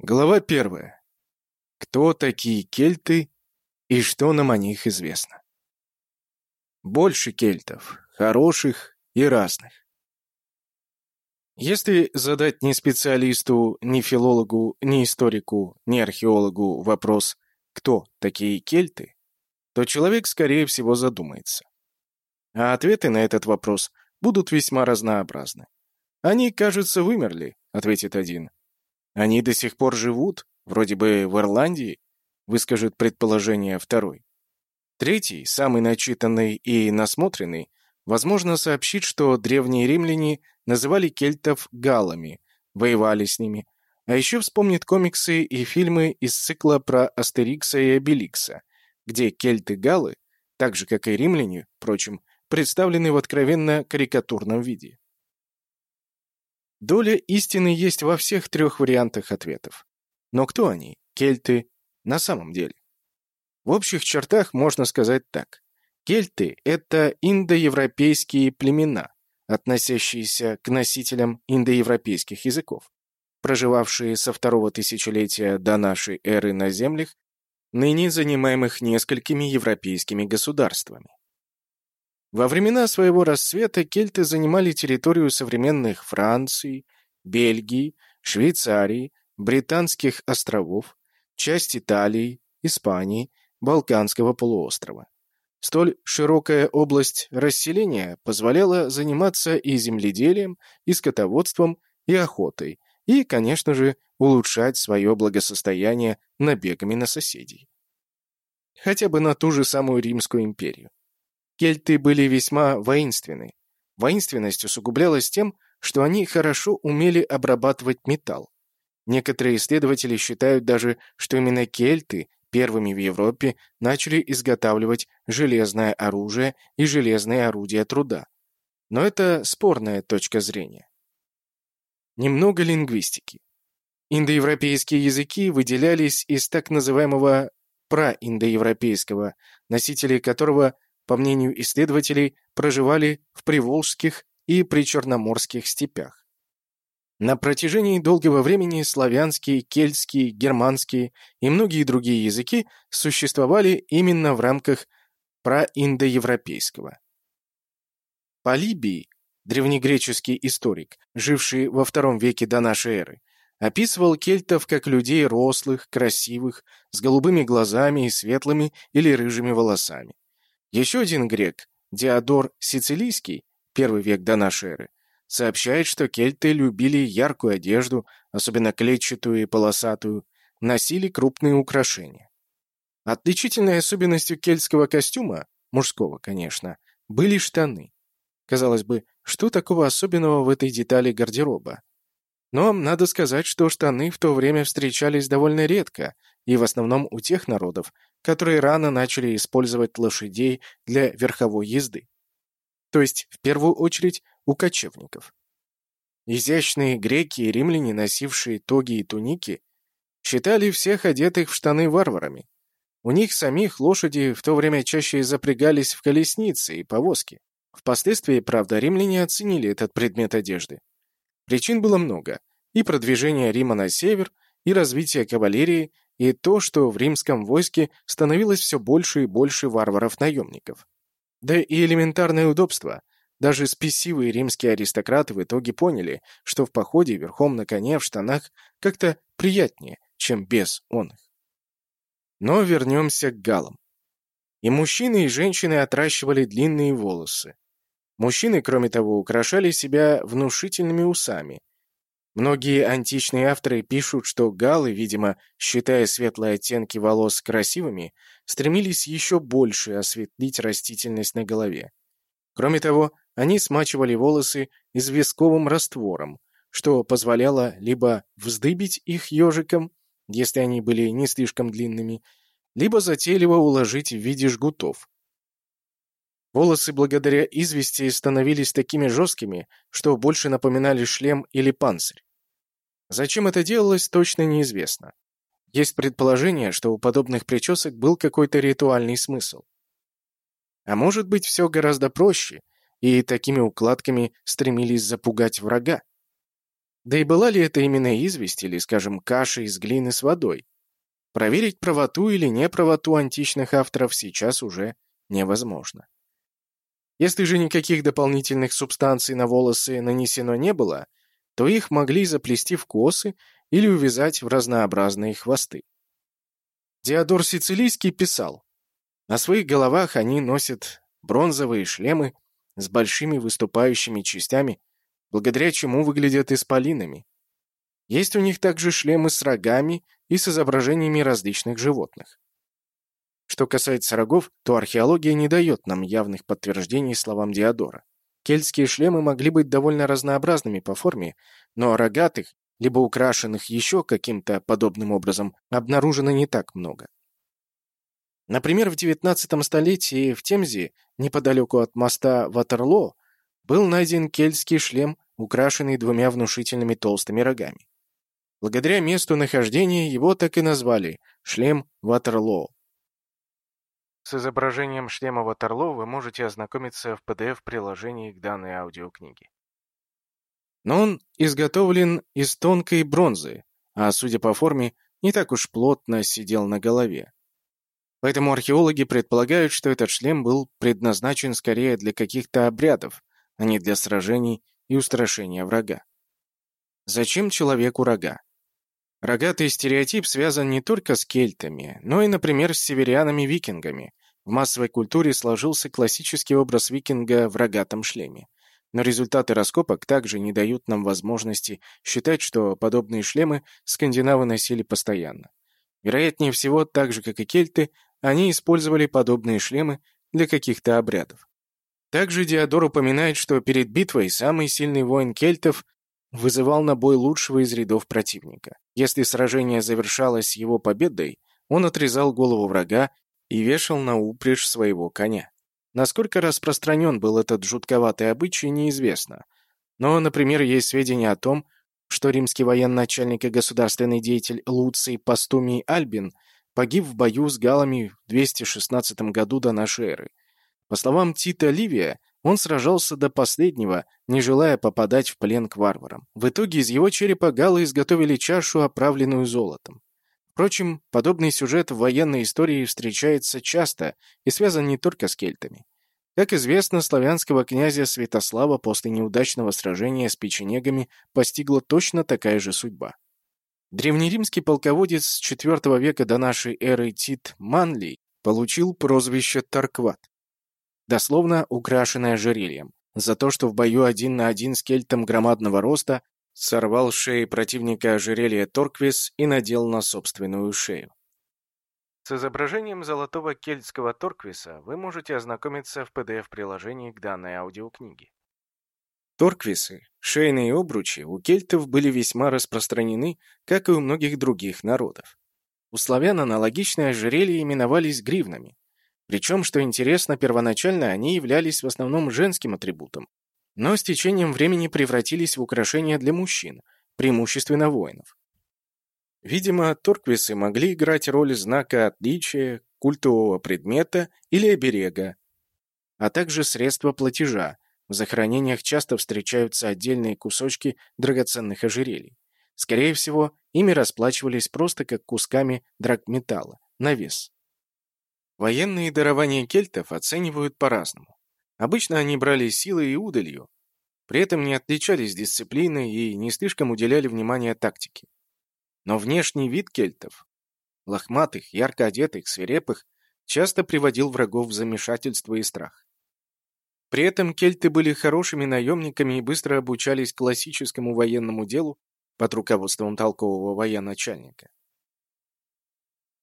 Глава первая. Кто такие кельты и что нам о них известно? Больше кельтов, хороших и разных. Если задать ни специалисту, ни филологу, ни историку, ни археологу вопрос «Кто такие кельты?», то человек, скорее всего, задумается. А ответы на этот вопрос будут весьма разнообразны. «Они, кажется, вымерли», — ответит один. Они до сих пор живут, вроде бы в Ирландии, выскажет предположение второй. Третий, самый начитанный и насмотренный, возможно, сообщит, что древние римляне называли кельтов галами, воевали с ними, а еще вспомнит комиксы и фильмы из цикла про Астерикса и Обеликса, где кельты-галы, так же, как и римляне, впрочем, представлены в откровенно карикатурном виде. Доля истины есть во всех трех вариантах ответов. Но кто они, кельты, на самом деле? В общих чертах можно сказать так. Кельты — это индоевропейские племена, относящиеся к носителям индоевропейских языков, проживавшие со второго тысячелетия до нашей эры на землях, ныне занимаемых несколькими европейскими государствами. Во времена своего расцвета кельты занимали территорию современных Франции, Бельгии, Швейцарии, Британских островов, часть Италии, Испании, Балканского полуострова. Столь широкая область расселения позволяла заниматься и земледелием, и скотоводством, и охотой, и, конечно же, улучшать свое благосостояние набегами на соседей. Хотя бы на ту же самую Римскую империю. Кельты были весьма воинственны. Воинственность усугублялась тем, что они хорошо умели обрабатывать металл. Некоторые исследователи считают даже, что именно кельты первыми в Европе начали изготавливать железное оружие и железные орудия труда. Но это спорная точка зрения. Немного лингвистики. Индоевропейские языки выделялись из так называемого праиндоевропейского, носители которого по мнению исследователей, проживали в приволжских и причерноморских степях. На протяжении долгого времени славянские, кельтские, германские и многие другие языки существовали именно в рамках праиндоевропейского. Полибий, древнегреческий историк, живший во втором веке до нашей эры, описывал кельтов как людей рослых, красивых, с голубыми глазами и светлыми или рыжими волосами. Еще один грек, Диодор Сицилийский, первый век до нашей эры, сообщает, что кельты любили яркую одежду, особенно клетчатую и полосатую, носили крупные украшения. Отличительной особенностью кельтского костюма, мужского, конечно, были штаны. Казалось бы, что такого особенного в этой детали гардероба? Но надо сказать, что штаны в то время встречались довольно редко, и в основном у тех народов, которые рано начали использовать лошадей для верховой езды. То есть, в первую очередь, у кочевников. Изящные греки и римляне, носившие тоги и туники, считали всех одетых в штаны варварами. У них самих лошади в то время чаще запрягались в колесницы и повозки. Впоследствии, правда, римляне оценили этот предмет одежды. Причин было много. И продвижение Рима на север, и развитие кавалерии, и то, что в римском войске становилось все больше и больше варваров-наемников. Да и элементарное удобство. Даже спесивые римские аристократы в итоге поняли, что в походе верхом на коне в штанах как-то приятнее, чем без он их. Но вернемся к галам. И мужчины, и женщины отращивали длинные волосы. Мужчины, кроме того, украшали себя внушительными усами, Многие античные авторы пишут, что галлы, видимо, считая светлые оттенки волос красивыми, стремились еще больше осветлить растительность на голове. Кроме того, они смачивали волосы известковым раствором, что позволяло либо вздыбить их ежиком, если они были не слишком длинными, либо затейливо уложить в виде жгутов. Волосы благодаря извести становились такими жесткими, что больше напоминали шлем или панцирь. Зачем это делалось, точно неизвестно. Есть предположение, что у подобных причесок был какой-то ритуальный смысл. А может быть, все гораздо проще, и такими укладками стремились запугать врага. Да и была ли это именно известь или, скажем, каша из глины с водой? Проверить правоту или неправоту античных авторов сейчас уже невозможно. Если же никаких дополнительных субстанций на волосы нанесено не было, то их могли заплести в косы или увязать в разнообразные хвосты. Диодор Сицилийский писал, «На своих головах они носят бронзовые шлемы с большими выступающими частями, благодаря чему выглядят исполинами. Есть у них также шлемы с рогами и с изображениями различных животных. Что касается рогов, то археология не дает нам явных подтверждений словам Диодора. Кельтские шлемы могли быть довольно разнообразными по форме, но рогатых, либо украшенных еще каким-то подобным образом, обнаружено не так много. Например, в XIX столетии в Темзе, неподалеку от моста Ватерлоо, был найден кельтский шлем, украшенный двумя внушительными толстыми рогами. Благодаря месту нахождения его так и назвали – шлем Ватерлоо. С изображением шлема Ватерлоо вы можете ознакомиться в PDF-приложении к данной аудиокниге. Но он изготовлен из тонкой бронзы, а, судя по форме, не так уж плотно сидел на голове. Поэтому археологи предполагают, что этот шлем был предназначен скорее для каких-то обрядов, а не для сражений и устрашения врага. Зачем человеку рога? Рогатый стереотип связан не только с кельтами, но и, например, с северянами-викингами. В массовой культуре сложился классический образ викинга в рогатом шлеме. Но результаты раскопок также не дают нам возможности считать, что подобные шлемы скандинавы носили постоянно. Вероятнее всего, так же как и кельты, они использовали подобные шлемы для каких-то обрядов. Также Диодор упоминает, что перед битвой самый сильный воин кельтов вызывал на бой лучшего из рядов противника. Если сражение завершалось его победой, он отрезал голову врага и вешал на упряжь своего коня. Насколько распространен был этот жутковатый обычай, неизвестно. Но, например, есть сведения о том, что римский военачальник и государственный деятель Луций Пастумий Альбин погиб в бою с галами в 216 году до нашей эры. По словам Тита Ливия, он сражался до последнего, не желая попадать в плен к варварам. В итоге из его черепа галы изготовили чашу, оправленную золотом. Впрочем, подобный сюжет в военной истории встречается часто и связан не только с кельтами. Как известно, славянского князя Святослава после неудачного сражения с печенегами постигла точно такая же судьба. Древнеримский полководец IV века до нашей эры Тит Манлий получил прозвище Таркват дословно украшенное ожерельем, за то, что в бою один на один с кельтом громадного роста сорвал с шеи противника ожерелье Торквис и надел на собственную шею. С изображением золотого кельтского Торквиса вы можете ознакомиться в PDF-приложении к данной аудиокниге. Торквисы, шейные обручи, у кельтов были весьма распространены, как и у многих других народов. У славян аналогичные ожерелья именовались гривнами, причем, что интересно, первоначально они являлись в основном женским атрибутом, но с течением времени превратились в украшения для мужчин, преимущественно воинов. Видимо, торквисы могли играть роль знака отличия, культового предмета или оберега, а также средства платежа. В захоронениях часто встречаются отдельные кусочки драгоценных ожерелий. Скорее всего, ими расплачивались просто как кусками драгметалла, на вес. Военные дарования кельтов оценивают по-разному. Обычно они брали силой и удалью, при этом не отличались дисциплиной и не слишком уделяли внимания тактике. Но внешний вид кельтов, лохматых, ярко одетых, свирепых, часто приводил врагов в замешательство и страх. При этом кельты были хорошими наемниками и быстро обучались классическому военному делу под руководством толкового военачальника.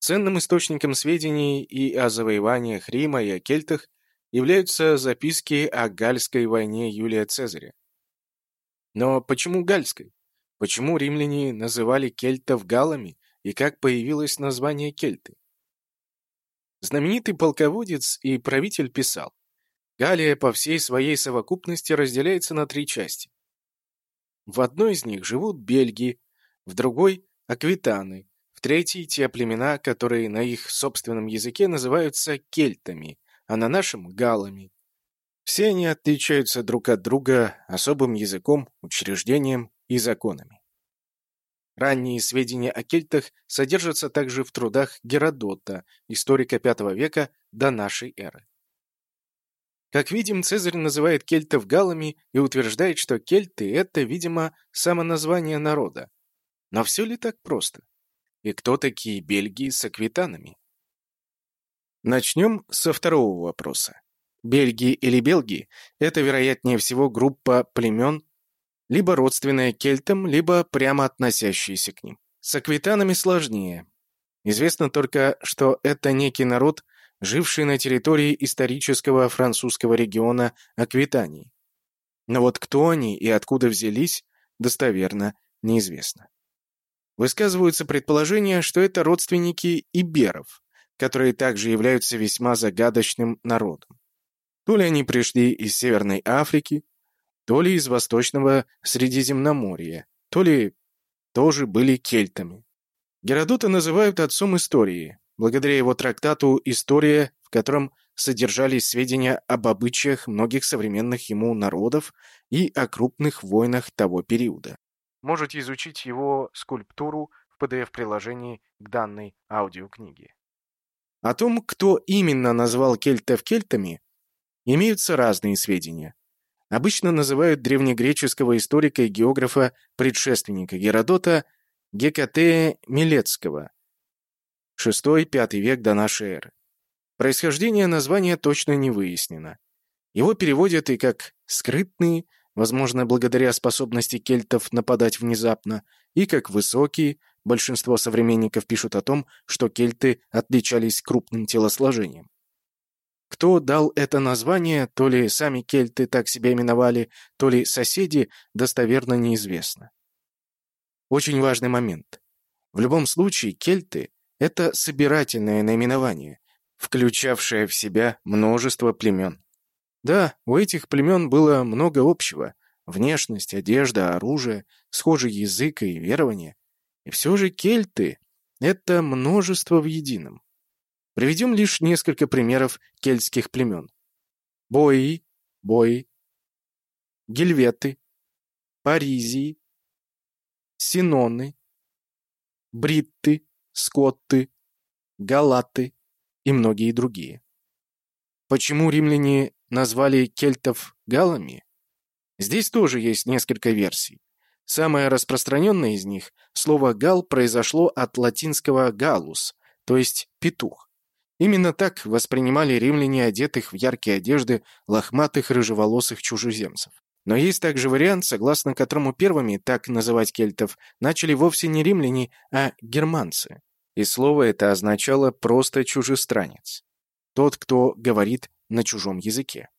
Ценным источником сведений и о завоеваниях Рима, и о кельтах являются записки о Гальской войне Юлия Цезаря. Но почему Гальской? Почему римляне называли кельтов галами и как появилось название кельты? Знаменитый полководец и правитель писал, Галия по всей своей совокупности разделяется на три части. В одной из них живут бельги, в другой – аквитаны, в-третьих, те племена, которые на их собственном языке называются кельтами, а на нашем — галами. Все они отличаются друг от друга особым языком, учреждением и законами. Ранние сведения о кельтах содержатся также в трудах Геродота, историка V века до нашей эры. Как видим, Цезарь называет кельтов галами и утверждает, что кельты — это, видимо, самоназвание народа. Но все ли так просто? И кто такие Бельгии с аквитанами? Начнем со второго вопроса. Бельгии или Белгии – это, вероятнее всего, группа племен, либо родственная кельтам, либо прямо относящиеся к ним. С аквитанами сложнее. Известно только, что это некий народ, живший на территории исторического французского региона Аквитании. Но вот кто они и откуда взялись, достоверно неизвестно. Высказываются предположения, что это родственники иберов, которые также являются весьма загадочным народом. То ли они пришли из Северной Африки, то ли из Восточного Средиземноморья, то ли тоже были кельтами. Геродота называют отцом истории, благодаря его трактату «История», в котором содержались сведения об обычаях многих современных ему народов и о крупных войнах того периода. Можете изучить его скульптуру в PDF-приложении к данной аудиокниге. О том, кто именно назвал кельтов кельтами, имеются разные сведения. Обычно называют древнегреческого историка и географа предшественника Геродота Гекатея Милецкого, VI-V век до нашей эры. Происхождение названия точно не выяснено. Его переводят и как «скрытные», возможно, благодаря способности кельтов нападать внезапно, и как «высокие», большинство современников пишут о том, что кельты отличались крупным телосложением. Кто дал это название, то ли сами кельты так себя именовали, то ли соседи, достоверно неизвестно. Очень важный момент. В любом случае, кельты — это собирательное наименование, включавшее в себя множество племен. Да, у этих племен было много общего — внешность, одежда, оружие, схожий язык и верование. И все же кельты — это множество в едином. Приведем лишь несколько примеров кельтских племен. Бои, Бои, Гельветы, Паризии, Синоны, Бритты, Скотты, Галаты и многие другие. Почему римляне назвали кельтов галами? Здесь тоже есть несколько версий. Самая распространенная из них, слово «гал» произошло от латинского «галус», то есть «петух». Именно так воспринимали римляне одетых в яркие одежды лохматых рыжеволосых чужеземцев. Но есть также вариант, согласно которому первыми так называть кельтов начали вовсе не римляне, а германцы. И слово это означало просто чужестранец. Тот, кто говорит на чужом языке.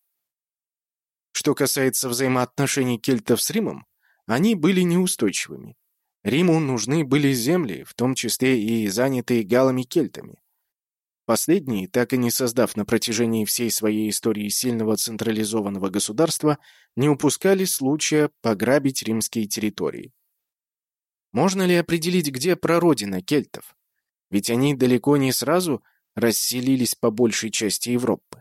Что касается взаимоотношений кельтов с Римом, они были неустойчивыми. Риму нужны были земли, в том числе и занятые галами-кельтами. Последние, так и не создав на протяжении всей своей истории сильного централизованного государства, не упускали случая пограбить римские территории. Можно ли определить, где прародина кельтов? Ведь они далеко не сразу расселились по большей части Европы.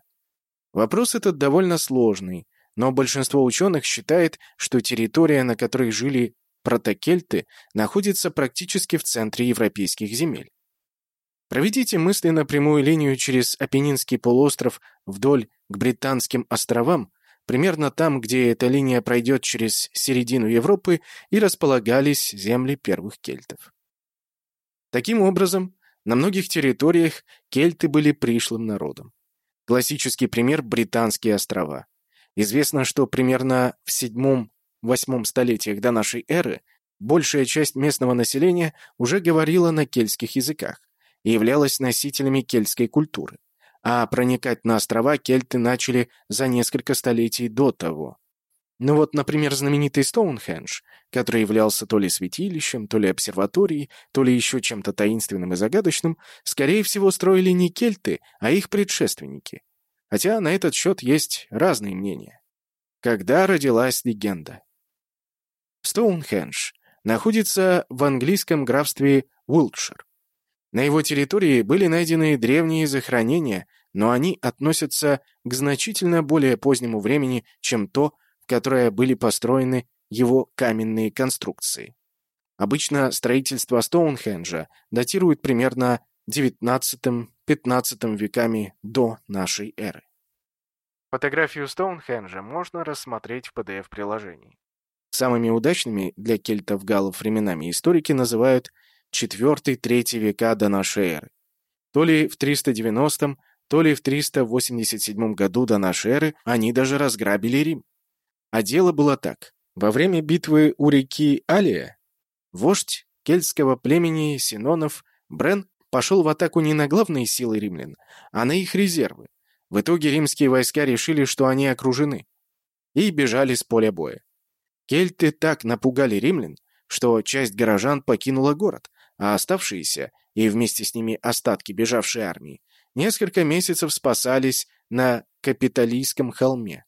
Вопрос этот довольно сложный, но большинство ученых считает, что территория, на которой жили протокельты, находится практически в центре европейских земель. Проведите мысленно прямую линию через Апеннинский полуостров вдоль к Британским островам, примерно там, где эта линия пройдет через середину Европы, и располагались земли первых кельтов. Таким образом, на многих территориях кельты были пришлым народом. Классический пример – Британские острова. Известно, что примерно в VII-VIII столетиях до нашей эры большая часть местного населения уже говорила на кельтских языках и являлась носителями кельтской культуры. А проникать на острова кельты начали за несколько столетий до того. Ну вот, например, знаменитый Стоунхендж, который являлся то ли святилищем, то ли обсерваторией, то ли еще чем-то таинственным и загадочным, скорее всего, строили не кельты, а их предшественники. Хотя на этот счет есть разные мнения. Когда родилась легенда? Стоунхендж находится в английском графстве Уилтшир. На его территории были найдены древние захоронения, но они относятся к значительно более позднему времени, чем то, в были построены его каменные конструкции. Обычно строительство Стоунхенджа датируют примерно XIX-XV веками до нашей эры. Фотографию Стоунхенджа можно рассмотреть в PDF-приложении. Самыми удачными для кельтов-галлов временами историки называют IV-III века до нашей эры. То ли в 390 то ли в 387 году до нашей эры они даже разграбили Рим. А дело было так. Во время битвы у реки Алия вождь кельтского племени Синонов Брен пошел в атаку не на главные силы римлян, а на их резервы. В итоге римские войска решили, что они окружены, и бежали с поля боя. Кельты так напугали римлян, что часть горожан покинула город, а оставшиеся, и вместе с ними остатки бежавшей армии, несколько месяцев спасались на Капитолийском холме.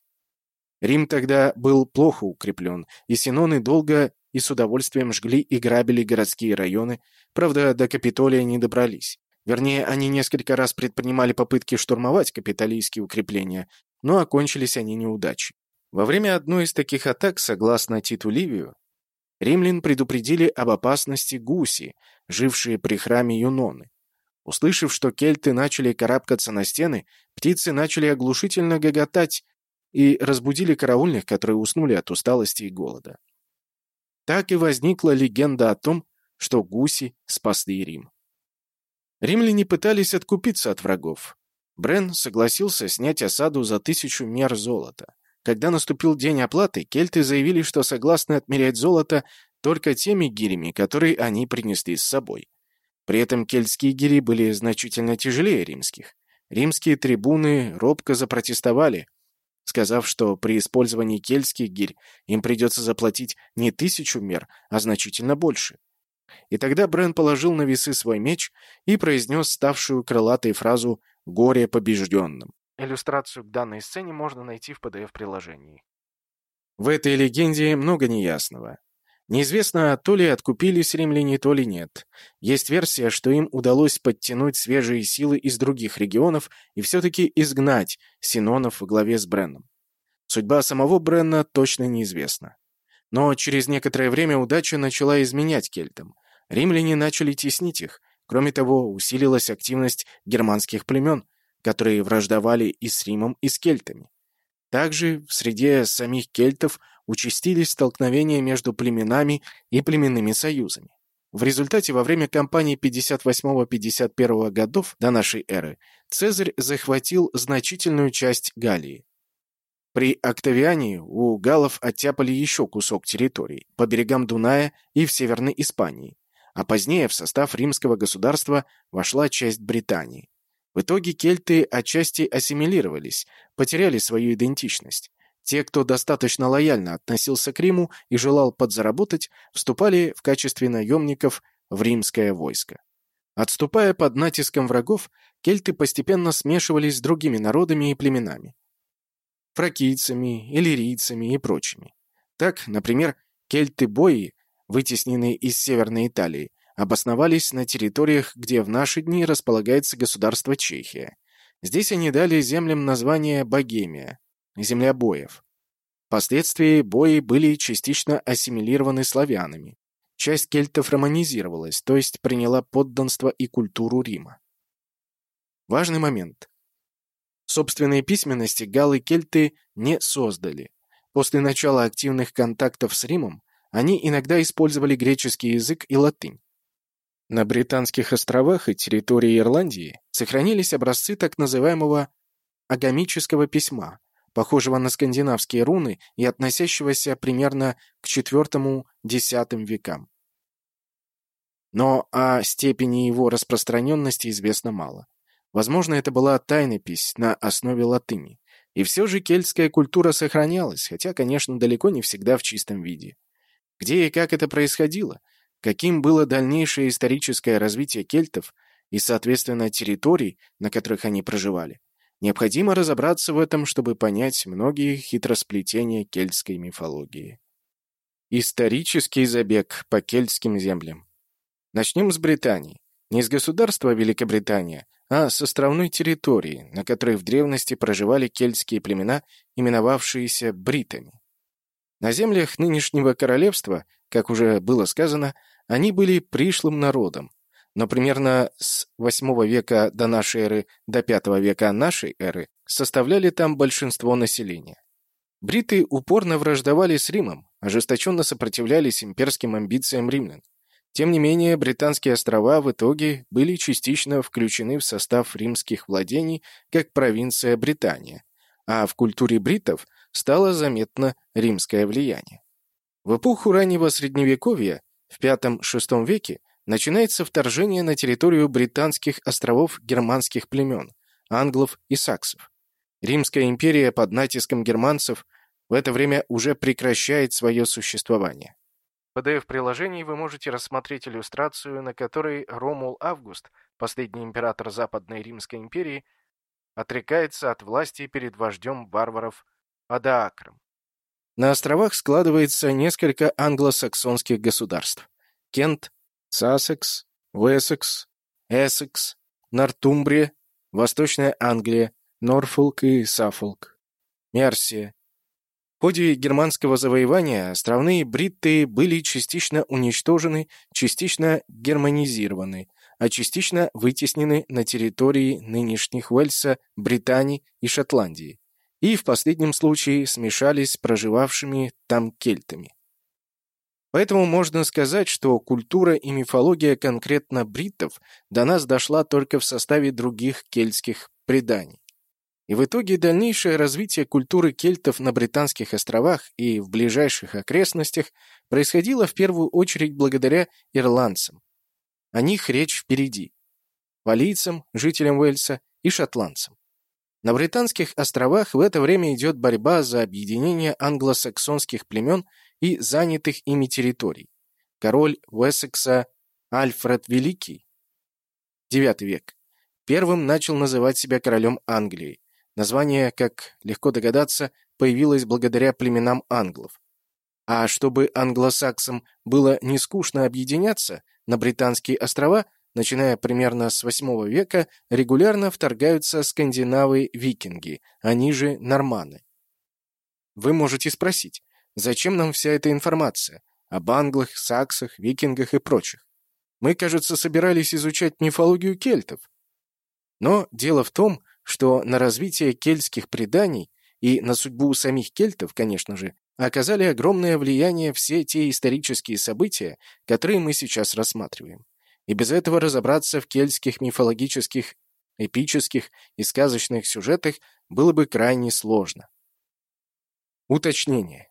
Рим тогда был плохо укреплен, и синоны долго и с удовольствием жгли и грабили городские районы, правда, до Капитолия не добрались. Вернее, они несколько раз предпринимали попытки штурмовать капитолийские укрепления, но окончились они неудачей. Во время одной из таких атак, согласно Титу Ливию, римлян предупредили об опасности гуси, жившие при храме Юноны. Услышав, что кельты начали карабкаться на стены, птицы начали оглушительно гоготать и разбудили караульных, которые уснули от усталости и голода. Так и возникла легенда о том, что гуси спасли Рим. Римляне пытались откупиться от врагов. Брен согласился снять осаду за тысячу мер золота. Когда наступил день оплаты, кельты заявили, что согласны отмерять золото только теми гирями, которые они принесли с собой. При этом кельтские гири были значительно тяжелее римских. Римские трибуны робко запротестовали, сказав, что при использовании кельтских гирь им придется заплатить не тысячу мер, а значительно больше. И тогда Брен положил на весы свой меч и произнес ставшую крылатой фразу «Горе побежденным». Иллюстрацию к данной сцене можно найти в PDF-приложении. В этой легенде много неясного. Неизвестно, то ли откупились римляне, то ли нет. Есть версия, что им удалось подтянуть свежие силы из других регионов и все-таки изгнать синонов во главе с Бренном. Судьба самого Бренна точно неизвестна. Но через некоторое время удача начала изменять кельтам. Римляне начали теснить их. Кроме того, усилилась активность германских племен, которые враждовали и с Римом, и с кельтами. Также в среде самих кельтов участились столкновения между племенами и племенными союзами. В результате во время кампании 58-51 годов до нашей эры Цезарь захватил значительную часть Галлии. При Октавиане у галлов оттяпали еще кусок территории по берегам Дуная и в Северной Испании, а позднее в состав римского государства вошла часть Британии. В итоге кельты отчасти ассимилировались, потеряли свою идентичность. Те, кто достаточно лояльно относился к Риму и желал подзаработать, вступали в качестве наемников в римское войско. Отступая под натиском врагов, кельты постепенно смешивались с другими народами и племенами. Фракийцами, иллирийцами и прочими. Так, например, кельты-бои, вытесненные из Северной Италии, обосновались на территориях, где в наши дни располагается государство Чехия. Здесь они дали землям название Богемия, земля боев. Впоследствии бои были частично ассимилированы славянами. Часть кельтов романизировалась, то есть приняла подданство и культуру Рима. Важный момент. Собственные письменности галлы-кельты не создали. После начала активных контактов с Римом они иногда использовали греческий язык и латынь. На Британских островах и территории Ирландии сохранились образцы так называемого агамического письма, похожего на скандинавские руны и относящегося примерно к IV-X векам. Но о степени его распространенности известно мало. Возможно, это была тайнопись на основе латыни. И все же кельтская культура сохранялась, хотя, конечно, далеко не всегда в чистом виде. Где и как это происходило – каким было дальнейшее историческое развитие кельтов и, соответственно, территорий, на которых они проживали. Необходимо разобраться в этом, чтобы понять многие хитросплетения кельтской мифологии. Исторический забег по кельтским землям. Начнем с Британии. Не с государства Великобритания, а с островной территории, на которой в древности проживали кельтские племена, именовавшиеся бритами. На землях нынешнего королевства, как уже было сказано, они были пришлым народом, но примерно с VIII века до нашей эры до V века нашей эры составляли там большинство населения. Бриты упорно враждовали с Римом, ожесточенно сопротивлялись имперским амбициям римлян. Тем не менее, британские острова в итоге были частично включены в состав римских владений как провинция Британия, а в культуре бритов стало заметно римское влияние. В эпоху раннего Средневековья, в V-VI веке, начинается вторжение на территорию британских островов германских племен, англов и саксов. Римская империя под натиском германцев в это время уже прекращает свое существование. В PDF-приложении вы можете рассмотреть иллюстрацию, на которой Ромул Август, последний император Западной Римской империи, отрекается от власти перед вождем варваров Адаакром. На островах складывается несколько англосаксонских государств. Кент, Сассекс, Уэссекс, Эссекс, Нортумбрия, Восточная Англия, Норфолк и Саффолк, Мерсия. В ходе германского завоевания островные бритты были частично уничтожены, частично германизированы, а частично вытеснены на территории нынешних Уэльса, Британии и Шотландии, и в последнем случае смешались с проживавшими там кельтами. Поэтому можно сказать, что культура и мифология конкретно бриттов до нас дошла только в составе других кельтских преданий. И в итоге дальнейшее развитие культуры кельтов на Британских островах и в ближайших окрестностях происходило в первую очередь благодаря ирландцам. О них речь впереди. Валийцам, жителям Уэльса и шотландцам. На Британских островах в это время идет борьба за объединение англосаксонских племен и занятых ими территорий. Король Уэссекса Альфред Великий, IX век, первым начал называть себя королем Англии, Название, как легко догадаться, появилось благодаря племенам англов. А чтобы англосаксам было не скучно объединяться, на Британские острова, начиная примерно с VIII века, регулярно вторгаются скандинавы-викинги, они же норманы. Вы можете спросить, зачем нам вся эта информация об англах, саксах, викингах и прочих? Мы, кажется, собирались изучать мифологию кельтов. Но дело в том, что на развитие кельтских преданий и на судьбу самих кельтов, конечно же, оказали огромное влияние все те исторические события, которые мы сейчас рассматриваем. И без этого разобраться в кельтских мифологических, эпических и сказочных сюжетах было бы крайне сложно. Уточнение.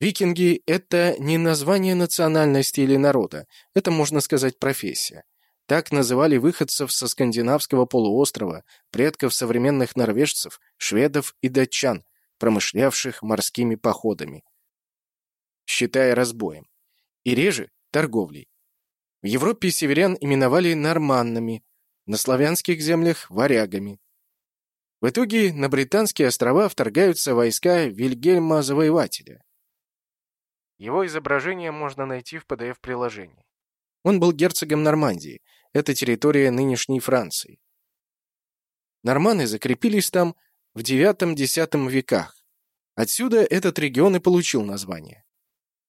Викинги — это не название национальности или народа, это, можно сказать, профессия. Так называли выходцев со скандинавского полуострова, предков современных норвежцев, шведов и датчан, промышлявших морскими походами, считая разбоем, и реже – торговлей. В Европе северян именовали норманнами, на славянских землях – варягами. В итоге на британские острова вторгаются войска Вильгельма Завоевателя. Его изображение можно найти в PDF-приложении. Он был герцогом Нормандии – это территория нынешней Франции. Норманы закрепились там в IX-X веках. Отсюда этот регион и получил название.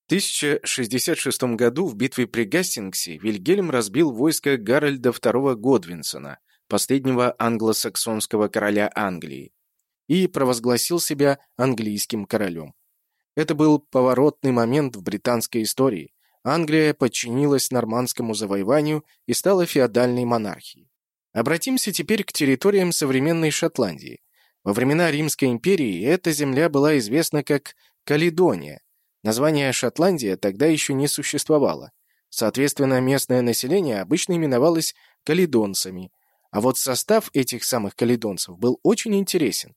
В 1066 году в битве при Гастингсе Вильгельм разбил войско Гарольда II Годвинсона, последнего англосаксонского короля Англии, и провозгласил себя английским королем. Это был поворотный момент в британской истории, Англия подчинилась нормандскому завоеванию и стала феодальной монархией. Обратимся теперь к территориям современной Шотландии. Во времена Римской империи эта земля была известна как Каледония. Название Шотландия тогда еще не существовало. Соответственно, местное население обычно именовалось каледонцами. А вот состав этих самых каледонцев был очень интересен.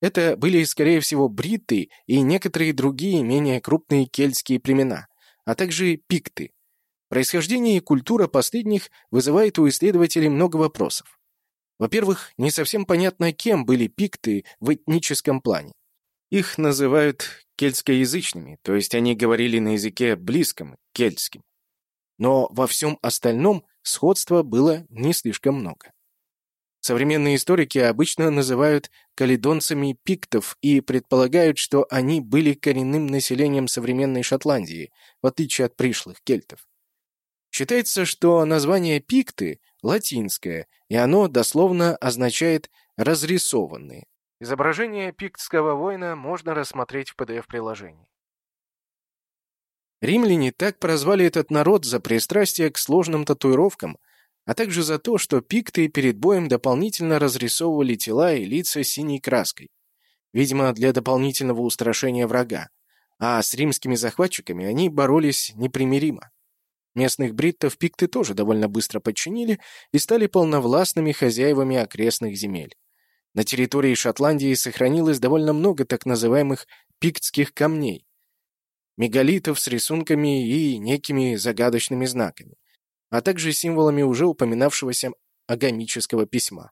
Это были, скорее всего, бриты и некоторые другие менее крупные кельтские племена а также пикты. Происхождение и культура последних вызывает у исследователей много вопросов. Во-первых, не совсем понятно, кем были пикты в этническом плане. Их называют кельтскоязычными, то есть они говорили на языке близком кельтским. Но во всем остальном сходства было не слишком много. Современные историки обычно называют каледонцами пиктов и предполагают, что они были коренным населением современной Шотландии, в отличие от пришлых кельтов. Считается, что название пикты латинское, и оно дословно означает «разрисованные». Изображение пиктского воина можно рассмотреть в PDF-приложении. Римляне так прозвали этот народ за пристрастие к сложным татуировкам, а также за то, что пикты перед боем дополнительно разрисовывали тела и лица синей краской, видимо, для дополнительного устрашения врага, а с римскими захватчиками они боролись непримиримо. Местных бриттов пикты тоже довольно быстро подчинили и стали полновластными хозяевами окрестных земель. На территории Шотландии сохранилось довольно много так называемых пиктских камней, мегалитов с рисунками и некими загадочными знаками, а также символами уже упоминавшегося агамического письма.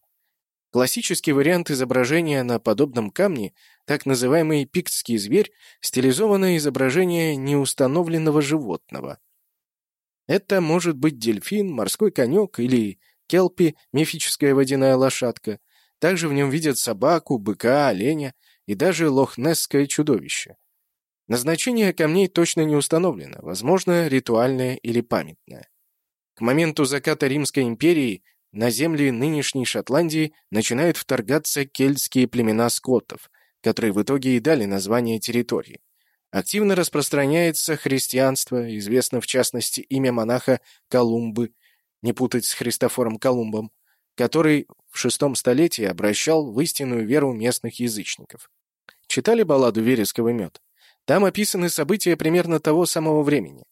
Классический вариант изображения на подобном камне, так называемый пиктский зверь, стилизованное изображение неустановленного животного. Это может быть дельфин, морской конек или келпи, мифическая водяная лошадка, также в нем видят собаку, быка, оленя и даже лохнесское чудовище. Назначение камней точно не установлено, возможно, ритуальное или памятное. К моменту заката Римской империи на земли нынешней Шотландии начинают вторгаться кельтские племена скоттов, которые в итоге и дали название территории. Активно распространяется христианство, известно в частности имя монаха Колумбы, не путать с Христофором Колумбом, который в шестом столетии обращал в истинную веру местных язычников. Читали балладу «Вересковый мед»? Там описаны события примерно того самого времени.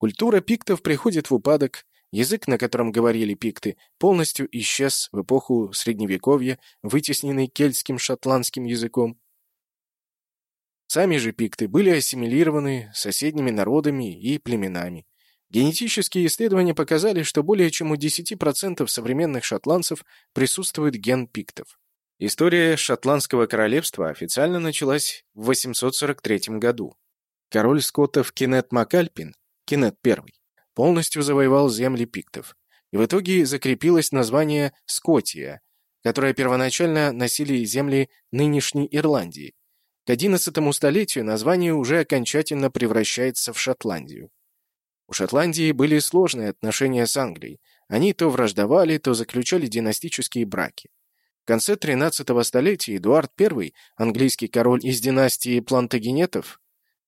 Культура пиктов приходит в упадок, язык, на котором говорили пикты, полностью исчез в эпоху Средневековья, вытесненный кельтским шотландским языком. Сами же пикты были ассимилированы соседними народами и племенами. Генетические исследования показали, что более чем у 10% современных шотландцев присутствует ген пиктов. История шотландского королевства официально началась в 843 году. Король скоттов Кеннет Макальпин, Кеннет I, полностью завоевал земли пиктов. И в итоге закрепилось название Скотия, которое первоначально носили земли нынешней Ирландии. К XI столетию название уже окончательно превращается в Шотландию. У Шотландии были сложные отношения с Англией. Они то враждовали, то заключали династические браки. В конце XIII столетия Эдуард I, английский король из династии Плантагенетов,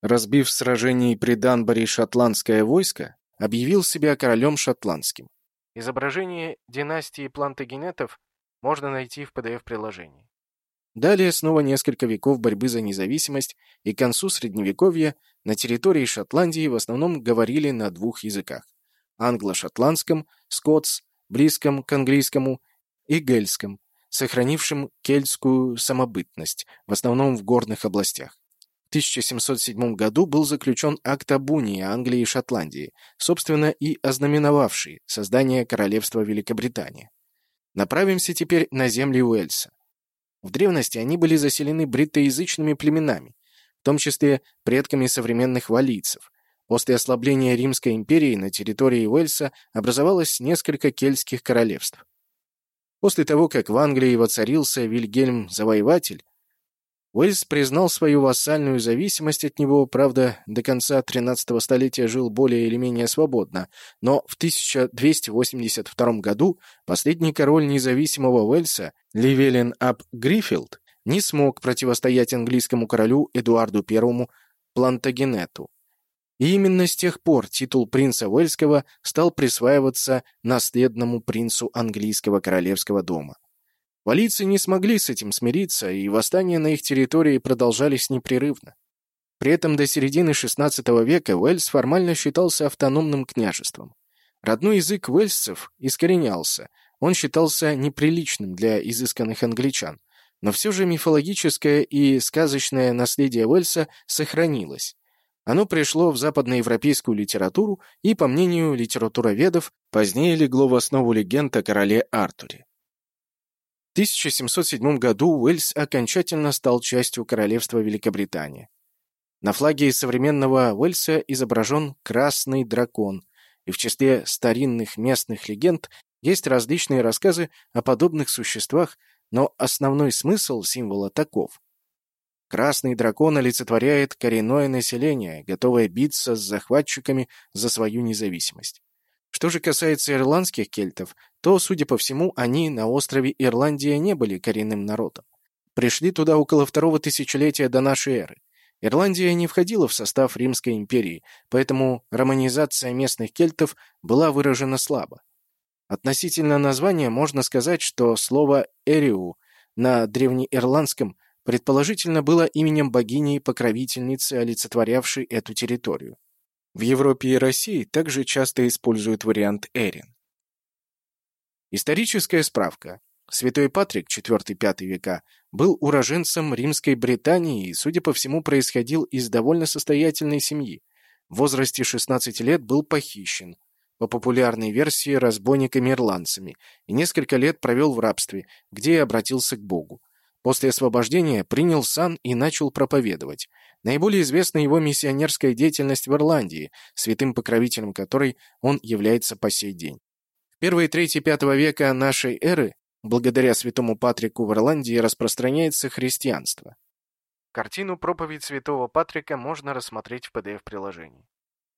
разбив в сражении при Данборе шотландское войско, объявил себя королем шотландским. Изображение династии Плантагенетов можно найти в PDF-приложении. Далее снова несколько веков борьбы за независимость, и к концу Средневековья на территории Шотландии в основном говорили на двух языках – англо-шотландском, скотс, близком к английскому, и гельском, сохранившим кельтскую самобытность, в основном в горных областях. В 1707 году был заключен акт об унии Англии и Шотландии, собственно и ознаменовавший создание Королевства Великобритания. Направимся теперь на земли Уэльса. В древности они были заселены бриттоязычными племенами, в том числе предками современных валийцев. После ослабления Римской империи на территории Уэльса образовалось несколько кельтских королевств. После того, как в Англии воцарился Вильгельм Завоеватель, Уэльс признал свою вассальную зависимость от него, правда, до конца 13 столетия жил более или менее свободно, но в 1282 году последний король независимого Уэльса, Ливелин ап Грифилд, не смог противостоять английскому королю Эдуарду I Плантагенету. И именно с тех пор титул принца Уэльского стал присваиваться наследному принцу английского королевского дома. Валийцы не смогли с этим смириться, и восстания на их территории продолжались непрерывно. При этом до середины XVI века Уэльс формально считался автономным княжеством. Родной язык уэльсцев искоренялся, он считался неприличным для изысканных англичан, но все же мифологическое и сказочное наследие Уэльса сохранилось. Оно пришло в западноевропейскую литературу и, по мнению литературоведов, позднее легло в основу легенд о короле Артуре. 1707 году Уэльс окончательно стал частью королевства Великобритания. На флаге современного Уэльса изображен красный дракон, и в числе старинных местных легенд есть различные рассказы о подобных существах, но основной смысл символа таков. Красный дракон олицетворяет коренное население, готовое биться с захватчиками за свою независимость. Что же касается ирландских кельтов, то, судя по всему, они на острове Ирландия не были коренным народом. Пришли туда около второго тысячелетия до нашей эры. Ирландия не входила в состав Римской империи, поэтому романизация местных кельтов была выражена слабо. Относительно названия можно сказать, что слово «эриу» на древнеирландском предположительно было именем богини-покровительницы, олицетворявшей эту территорию. В Европе и России также часто используют вариант «эрин». Историческая справка. Святой Патрик, IV-V века, был уроженцем Римской Британии и, судя по всему, происходил из довольно состоятельной семьи. В возрасте 16 лет был похищен, по популярной версии, разбойниками-ирландцами, и несколько лет провел в рабстве, где и обратился к Богу. После освобождения принял сан и начал проповедовать. Наиболее известна его миссионерская деятельность в Ирландии, святым покровителем которой он является по сей день. Первые трети-пятого века нашей эры Благодаря святому Патрику в Ирландии распространяется христианство. Картину «Проповедь святого Патрика» можно рассмотреть в PDF-приложении.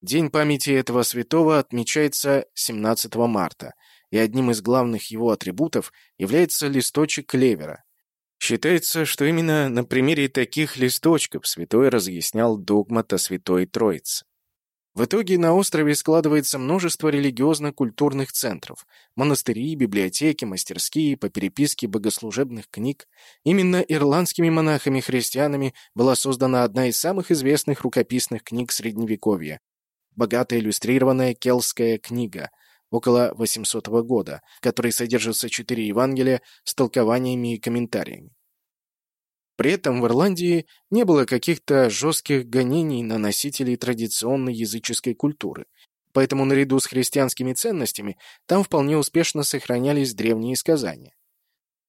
День памяти этого святого отмечается 17 марта, и одним из главных его атрибутов является листочек клевера. Считается, что именно на примере таких листочков святой разъяснял догмат о Святой Троице. В итоге на острове складывается множество религиозно-культурных центров, монастыри, библиотеки, мастерские по переписке богослужебных книг. Именно ирландскими монахами-христианами была создана одна из самых известных рукописных книг Средневековья – богато иллюстрированная Келская книга – около 800 года, в которой содержатся четыре Евангелия с толкованиями и комментариями. При этом в Ирландии не было каких-то жестких гонений на носителей традиционной языческой культуры, поэтому наряду с христианскими ценностями там вполне успешно сохранялись древние сказания.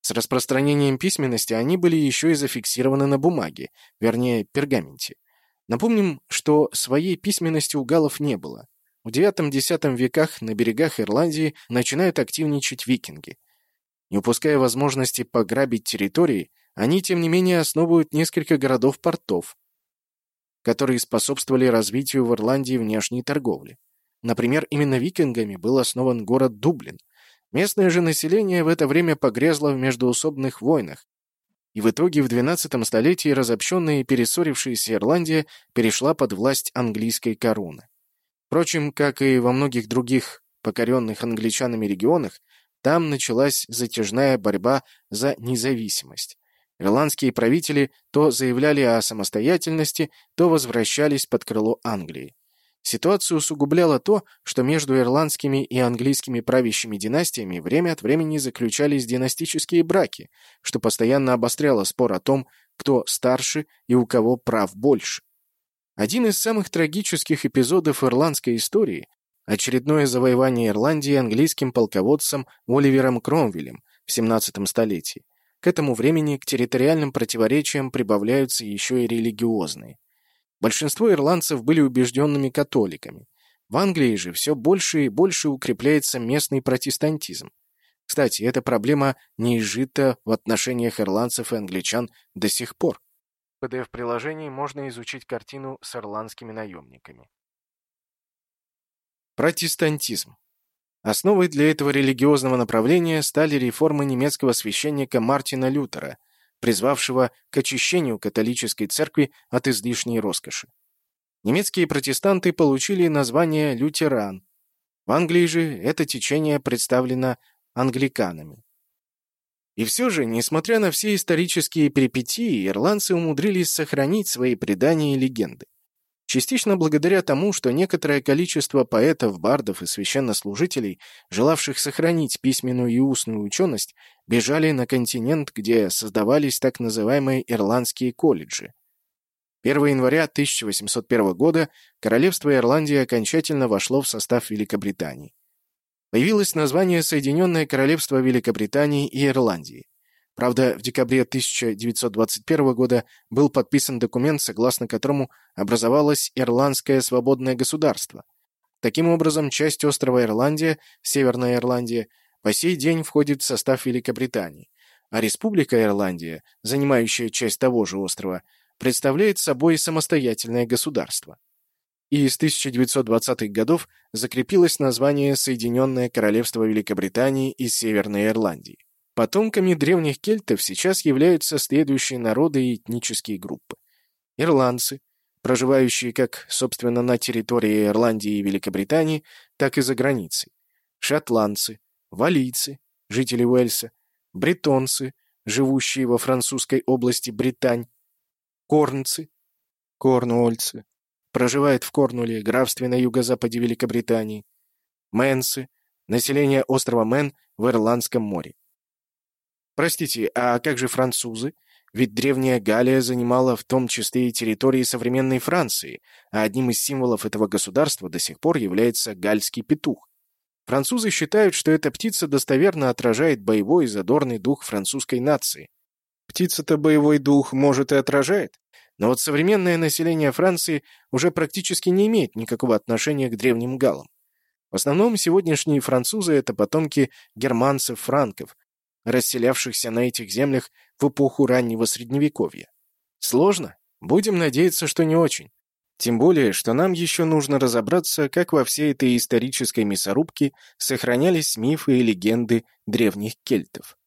С распространением письменности они были еще и зафиксированы на бумаге, вернее, пергаменте. Напомним, что своей письменности у галлов не было. В IX-X веках на берегах Ирландии начинают активничать викинги. Не упуская возможности пограбить территории, они, тем не менее, основывают несколько городов-портов, которые способствовали развитию в Ирландии внешней торговли. Например, именно викингами был основан город Дублин. Местное же население в это время погрязло в междоусобных войнах, и в итоге в XII столетии разобщенная и перессорившаяся Ирландия перешла под власть английской короны. Впрочем, как и во многих других покоренных англичанами регионах, там началась затяжная борьба за независимость. Ирландские правители то заявляли о самостоятельности, то возвращались под крыло Англии. Ситуацию усугубляло то, что между ирландскими и английскими правящими династиями время от времени заключались династические браки, что постоянно обостряло спор о том, кто старше и у кого прав больше. Один из самых трагических эпизодов ирландской истории – очередное завоевание Ирландии английским полководцем Оливером Кромвелем в 17 столетии. К этому времени к территориальным противоречиям прибавляются еще и религиозные. Большинство ирландцев были убежденными католиками. В Англии же все больше и больше укрепляется местный протестантизм. Кстати, эта проблема не изжита в отношениях ирландцев и англичан до сих пор. В PDF-приложении можно изучить картину с ирландскими наемниками. Протестантизм. Основой для этого религиозного направления стали реформы немецкого священника Мартина Лютера, призвавшего к очищению католической церкви от излишней роскоши. Немецкие протестанты получили название лютеран. В Англии же это течение представлено англиканами. И все же, несмотря на все исторические перипетии, ирландцы умудрились сохранить свои предания и легенды. Частично благодаря тому, что некоторое количество поэтов, бардов и священнослужителей, желавших сохранить письменную и устную ученость, бежали на континент, где создавались так называемые ирландские колледжи. 1 января 1801 года королевство Ирландии окончательно вошло в состав Великобритании. Появилось название Соединенное Королевство Великобритании и Ирландии. Правда, в декабре 1921 года был подписан документ, согласно которому образовалось Ирландское свободное государство. Таким образом, часть острова Ирландия, Северная Ирландия, по сей день входит в состав Великобритании, а Республика Ирландия, занимающая часть того же острова, представляет собой самостоятельное государство. и с 1920-х годов закрепилось название Соединенное Королевство Великобритании и Северной Ирландии. Потомками древних кельтов сейчас являются следующие народы и этнические группы. Ирландцы, проживающие как, собственно, на территории Ирландии и Великобритании, так и за границей. Шотландцы, валийцы, жители Уэльса, бретонцы, живущие во французской области Британь, корнцы, корнуольцы, проживает в Корнуле, графстве на юго-западе Великобритании, Мэнсы, население острова Мэн в Ирландском море. Простите, а как же французы? Ведь древняя Галия занимала в том числе и территории современной Франции, а одним из символов этого государства до сих пор является гальский петух. Французы считают, что эта птица достоверно отражает боевой и задорный дух французской нации. Птица-то боевой дух, может, и отражает, но вот современное население Франции уже практически не имеет никакого отношения к древним галам. В основном сегодняшние французы — это потомки германцев-франков, расселявшихся на этих землях в эпоху раннего Средневековья. Сложно? Будем надеяться, что не очень. Тем более, что нам еще нужно разобраться, как во всей этой исторической мясорубке сохранялись мифы и легенды древних кельтов.